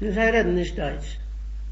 Sie reden nicht Deutsch.